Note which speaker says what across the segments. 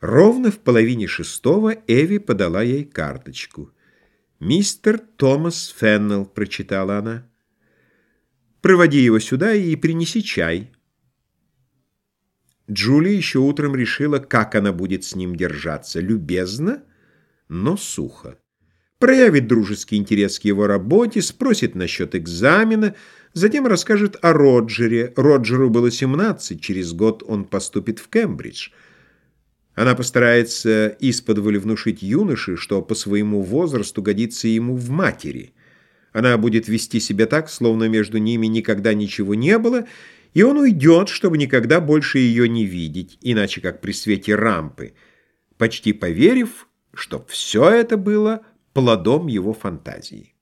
Speaker 1: Ровно в половине шестого Эви подала ей карточку. «Мистер Томас Феннелл», — прочитала она. «Проводи его сюда и принеси чай». Джулия еще утром решила, как она будет с ним держаться. Любезно, но сухо. Проявит дружеский интерес к его работе, спросит насчет экзамена, затем расскажет о Роджере. Роджеру было 17, через год он поступит в Кембридж. Она постарается исподволь внушить юноше, что по своему возрасту годится ему в матери. Она будет вести себя так, словно между ними никогда ничего не было, и он уйдет, чтобы никогда больше ее не видеть, иначе как при свете рампы, почти поверив, что все это было плодом его фантазии.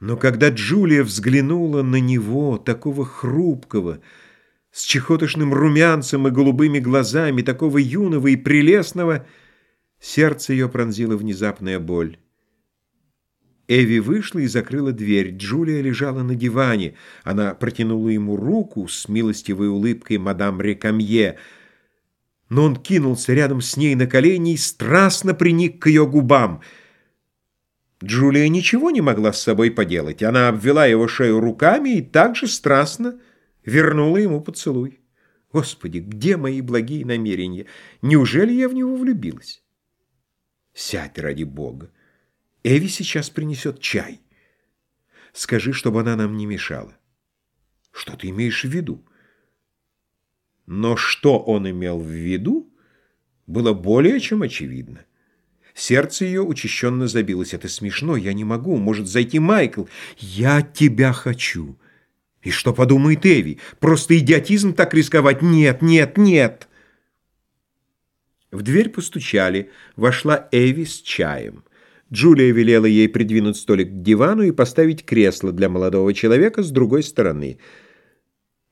Speaker 1: Но когда Джулия взглянула на него, такого хрупкого, с чехотошным румянцем и голубыми глазами, такого юного и прелестного, сердце ее пронзила внезапная боль. Эви вышла и закрыла дверь. Джулия лежала на диване. Она протянула ему руку с милостивой улыбкой мадам Рекамье, но он кинулся рядом с ней на колени и страстно приник к ее губам. Джулия ничего не могла с собой поделать. Она обвела его шею руками и также страстно вернула ему поцелуй. Господи, где мои благие намерения? Неужели я в него влюбилась? Сядь ради Бога. Эви сейчас принесет чай. Скажи, чтобы она нам не мешала. Что ты имеешь в виду? Но что он имел в виду, было более чем очевидно. Сердце ее учащенно забилось. «Это смешно, я не могу. Может зайти Майкл. Я тебя хочу». И что подумает Эви? Просто идиотизм так рисковать? Нет, нет, нет. В дверь постучали. Вошла Эви с чаем. Джулия велела ей придвинуть столик к дивану и поставить кресло для молодого человека с другой стороны.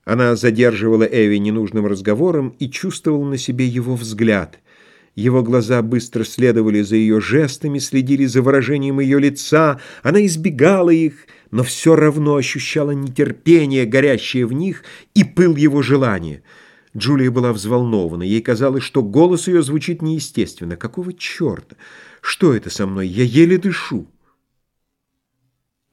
Speaker 1: Она задерживала Эви ненужным разговором и чувствовала на себе его взгляд. Его глаза быстро следовали за ее жестами, следили за выражением ее лица. Она избегала их, но все равно ощущала нетерпение, горящее в них, и пыл его желания. Джулия была взволнована. Ей казалось, что голос ее звучит неестественно. Какого черта? Что это со мной? Я еле дышу.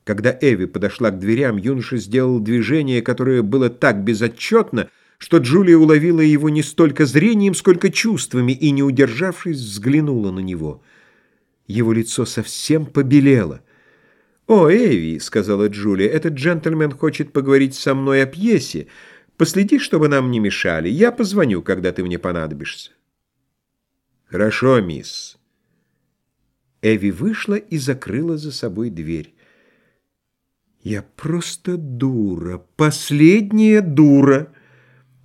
Speaker 1: Когда Эви подошла к дверям, юноша сделал движение, которое было так безотчетно, что Джулия уловила его не столько зрением, сколько чувствами, и, не удержавшись, взглянула на него. Его лицо совсем побелело. «О, Эви», — сказала Джулия, — «этот джентльмен хочет поговорить со мной о пьесе. Последи, чтобы нам не мешали. Я позвоню, когда ты мне понадобишься». «Хорошо, мисс». Эви вышла и закрыла за собой дверь. «Я просто дура, последняя дура!»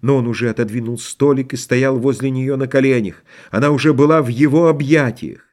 Speaker 1: Но он уже отодвинул столик и стоял возле нее на коленях. Она уже была в его объятиях.